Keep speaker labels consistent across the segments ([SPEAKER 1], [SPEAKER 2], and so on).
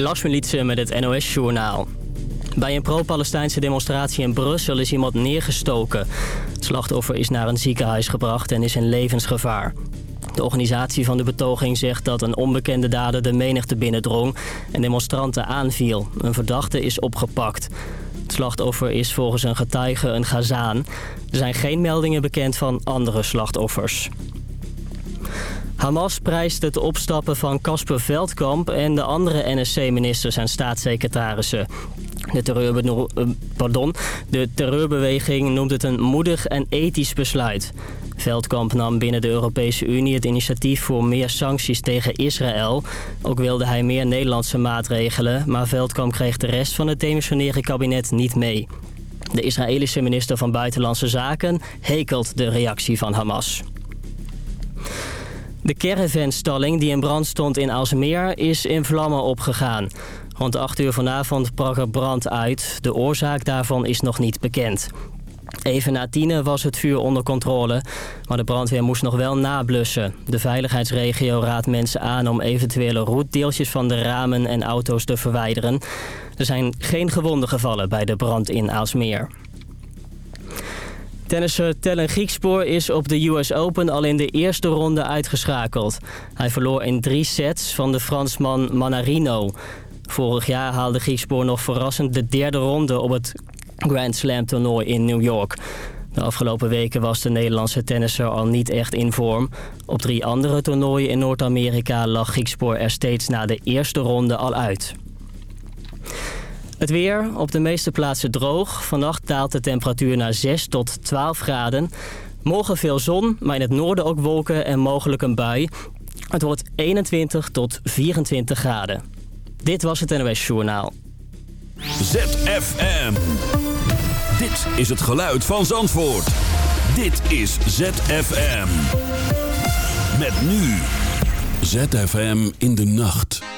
[SPEAKER 1] Lars met het NOS-journaal. Bij een pro-Palestijnse demonstratie in Brussel is iemand neergestoken. Het slachtoffer is naar een ziekenhuis gebracht en is in levensgevaar. De organisatie van de betoging zegt dat een onbekende dader de menigte binnendrong... en demonstranten aanviel. Een verdachte is opgepakt. Het slachtoffer is volgens een getuige een Gazaan. Er zijn geen meldingen bekend van andere slachtoffers. Hamas prijst het opstappen van Casper Veldkamp en de andere NSC-ministers en staatssecretarissen. De, eh, pardon, de terreurbeweging noemt het een moedig en ethisch besluit. Veldkamp nam binnen de Europese Unie het initiatief voor meer sancties tegen Israël. Ook wilde hij meer Nederlandse maatregelen, maar Veldkamp kreeg de rest van het demissionaire kabinet niet mee. De Israëlische minister van Buitenlandse Zaken hekelt de reactie van Hamas. De caravanstalling die in brand stond in Alsmeer is in vlammen opgegaan. Rond 8 uur vanavond brak er brand uit. De oorzaak daarvan is nog niet bekend. Even na tienen was het vuur onder controle, maar de brandweer moest nog wel nablussen. De veiligheidsregio raadt mensen aan om eventuele roetdeeltjes van de ramen en auto's te verwijderen. Er zijn geen gewonden gevallen bij de brand in Aalsmeer. Tennisser Tellen Griekspoor is op de US Open al in de eerste ronde uitgeschakeld. Hij verloor in drie sets van de Fransman Manarino. Vorig jaar haalde Griekspoor nog verrassend de derde ronde op het Grand Slam toernooi in New York. De afgelopen weken was de Nederlandse tennisser al niet echt in vorm. Op drie andere toernooien in Noord-Amerika lag Griekspoor er steeds na de eerste ronde al uit. Het weer, op de meeste plaatsen droog. Vannacht daalt de temperatuur naar 6 tot 12 graden. Morgen veel zon, maar in het noorden ook wolken en mogelijk een bui. Het wordt 21 tot 24 graden. Dit was het NOS Journaal.
[SPEAKER 2] ZFM. Dit is het geluid van Zandvoort. Dit is ZFM. Met nu. ZFM in de nacht.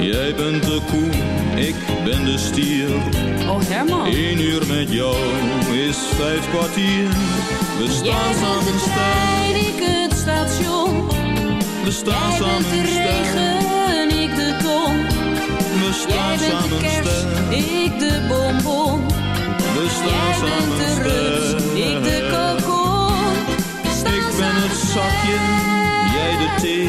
[SPEAKER 3] Jij bent de koe, ik ben de stier.
[SPEAKER 4] Oh Herman.
[SPEAKER 3] Eén uur met jou is vijf kwartier. We
[SPEAKER 4] Jij
[SPEAKER 3] staan
[SPEAKER 4] bent
[SPEAKER 3] samen
[SPEAKER 4] de trein, ik het station.
[SPEAKER 3] we staan
[SPEAKER 4] Jij bent
[SPEAKER 3] samen
[SPEAKER 4] de
[SPEAKER 3] sterk.
[SPEAKER 4] regen, ik de ton.
[SPEAKER 3] We
[SPEAKER 4] Jij
[SPEAKER 3] staan
[SPEAKER 4] bent de
[SPEAKER 3] samen
[SPEAKER 4] kerst,
[SPEAKER 3] sterk,
[SPEAKER 4] ik de bonbon.
[SPEAKER 3] we
[SPEAKER 4] Jij
[SPEAKER 3] staan
[SPEAKER 4] bent
[SPEAKER 3] samen
[SPEAKER 4] de rust, ik de kokon.
[SPEAKER 3] Ik ben het zakje, jij de thee.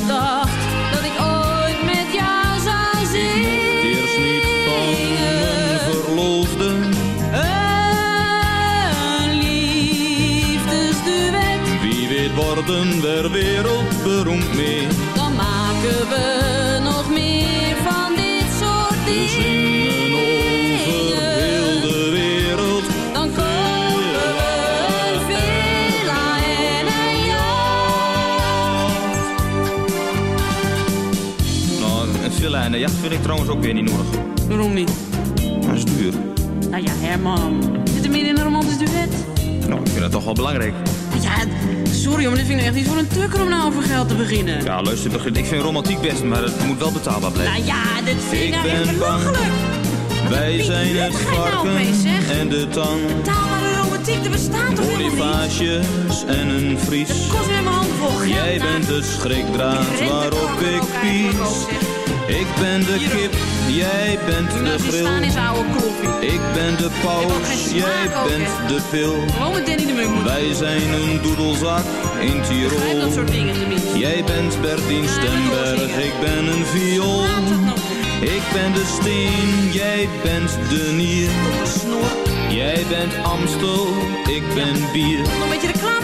[SPEAKER 4] Gedacht dat ik ooit met jou zou zingen.
[SPEAKER 3] Eerst niet van verloofde.
[SPEAKER 4] Een liefdesduet,
[SPEAKER 3] Wie weet worden we wereldberoemd mee.
[SPEAKER 4] dan maken we nog jacht
[SPEAKER 3] vind ik trouwens ook weer niet nodig.
[SPEAKER 4] Waarom niet?
[SPEAKER 3] Dat is duur.
[SPEAKER 4] Nou ja, Herman. Zit er meer in een romantisch duet?
[SPEAKER 3] Nou, ik vind dat toch wel belangrijk.
[SPEAKER 4] Ja, sorry, maar dit vind ik echt niet voor een tukker om nou over geld te beginnen.
[SPEAKER 3] Ja, luister, begin- ik vind romantiek best, maar het moet wel betaalbaar blijven.
[SPEAKER 4] Nou ja, dit vind ik,
[SPEAKER 3] Ik
[SPEAKER 4] nou echt belachelijk.
[SPEAKER 3] Wij zijn het
[SPEAKER 4] nou
[SPEAKER 3] varken en de tang.
[SPEAKER 4] Betaalbare romantiek, er bestaat toch helemaal niet?
[SPEAKER 3] En een vries.
[SPEAKER 4] Het kost weer mijn vol.
[SPEAKER 3] Jij
[SPEAKER 4] nou.
[SPEAKER 3] bent de schrikdraad waarop ik pies. Ik ben de kip, jij bent de
[SPEAKER 4] koffie.
[SPEAKER 3] Ik ben de paus,
[SPEAKER 4] smaak
[SPEAKER 3] jij bent de pil.
[SPEAKER 4] De.
[SPEAKER 3] Wij zijn een doedelzak in Tirol.
[SPEAKER 4] dat soort dingen tenminste.
[SPEAKER 3] Jij bent Bertien Stemberg, ik ben een viool.
[SPEAKER 4] Niet.
[SPEAKER 3] Ik ben de steen, jij bent de nier. Jij bent Amstel, ik ben bier.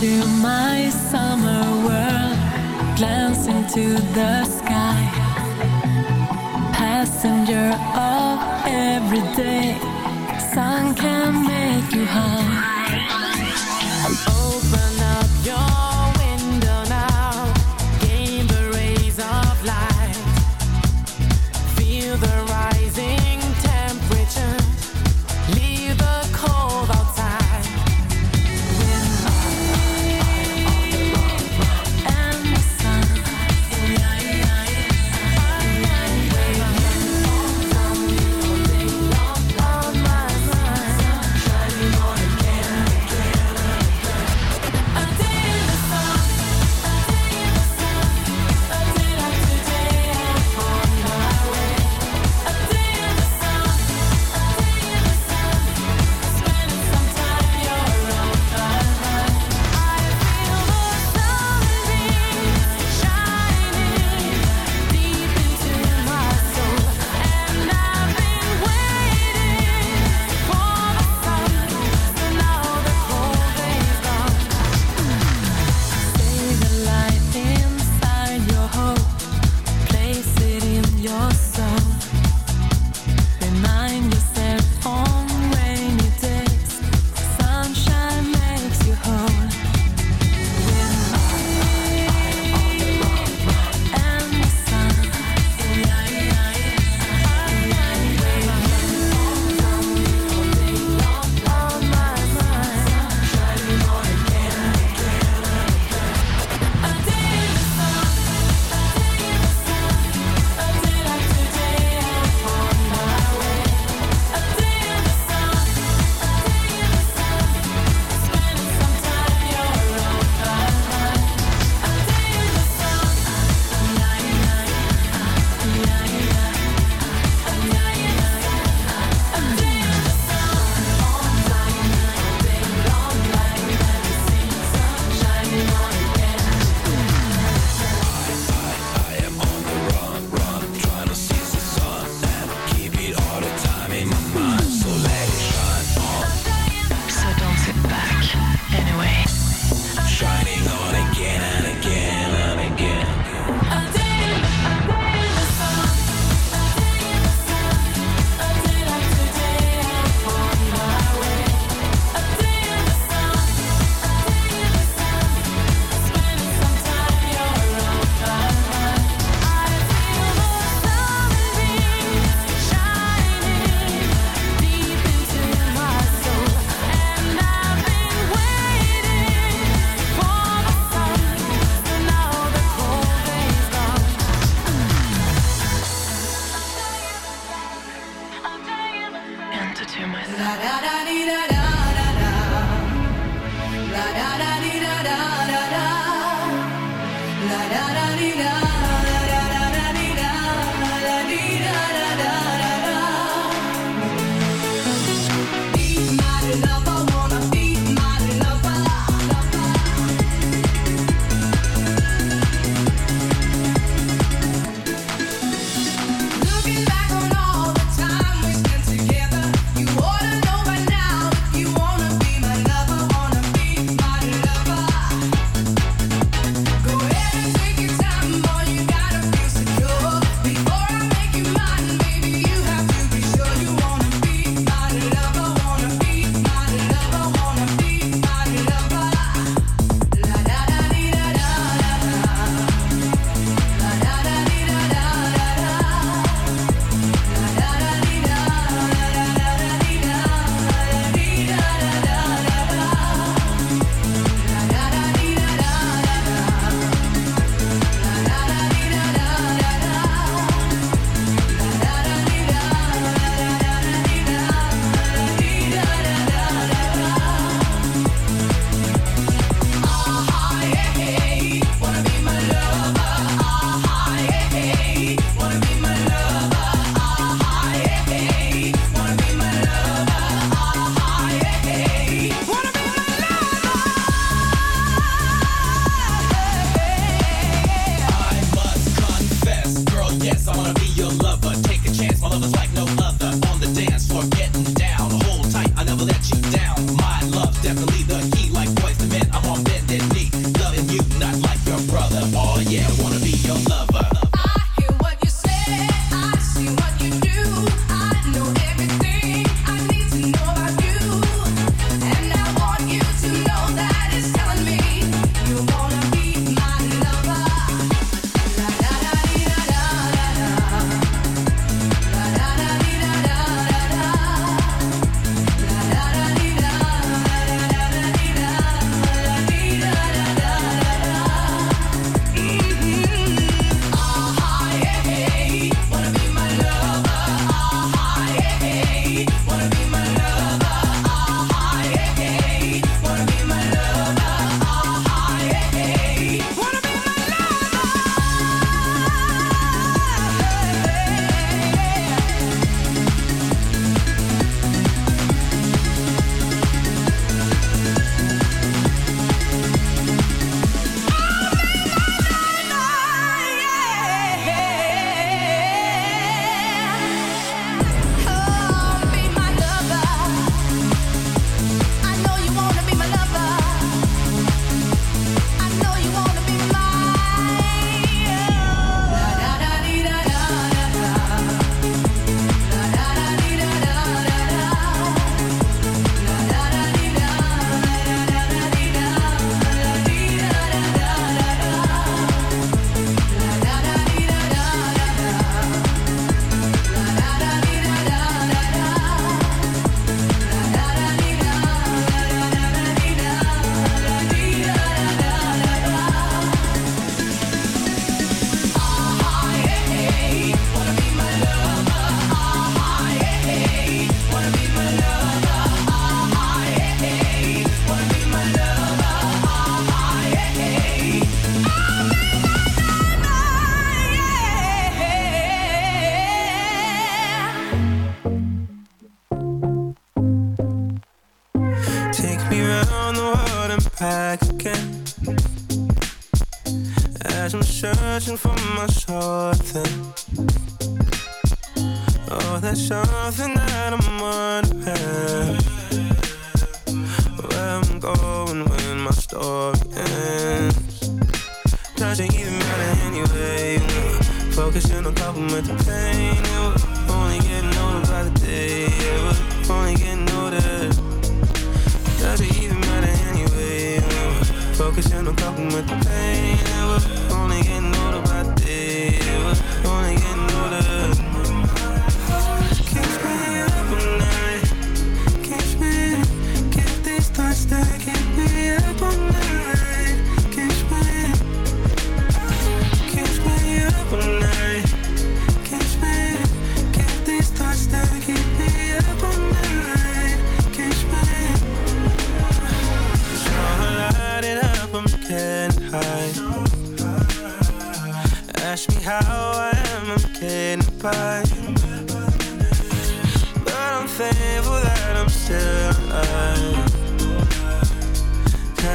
[SPEAKER 5] into my
[SPEAKER 6] summer world Glance into the sky. Passenger of every day Sun can make you high.
[SPEAKER 7] elke zin een kabel met pain.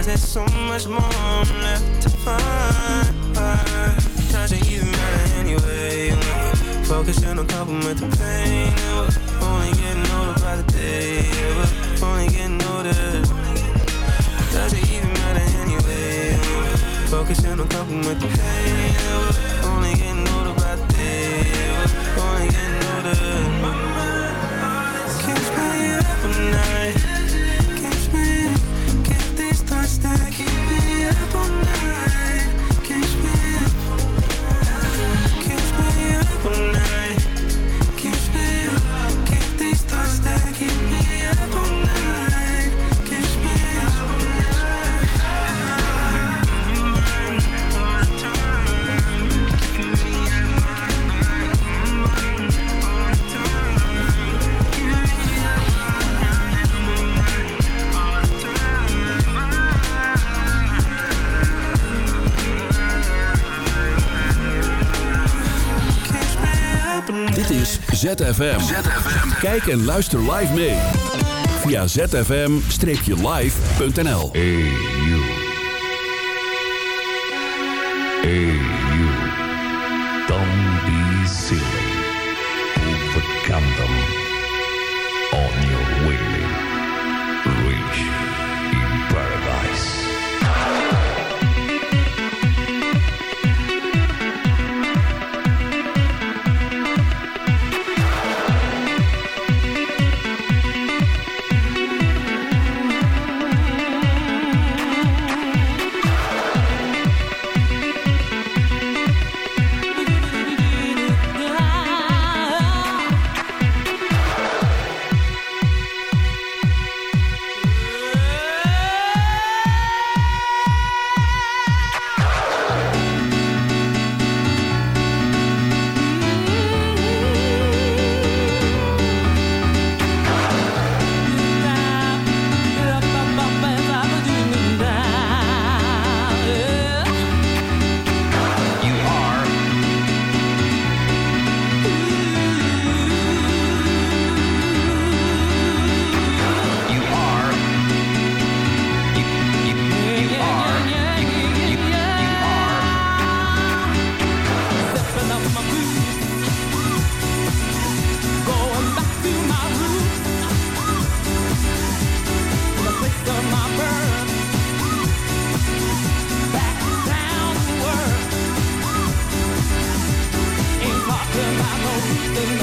[SPEAKER 7] Cause there's so much more left to find. Doesn't even matter anyway Focus on a couple with the pain yeah, Only getting older by the day yeah, Only getting older. Doesn't even matter anyway Focus on a couple with the pain yeah,
[SPEAKER 8] ZFM. Kijk en luister live mee. Via zfm-live.nl
[SPEAKER 9] Hey you. Hey
[SPEAKER 8] Things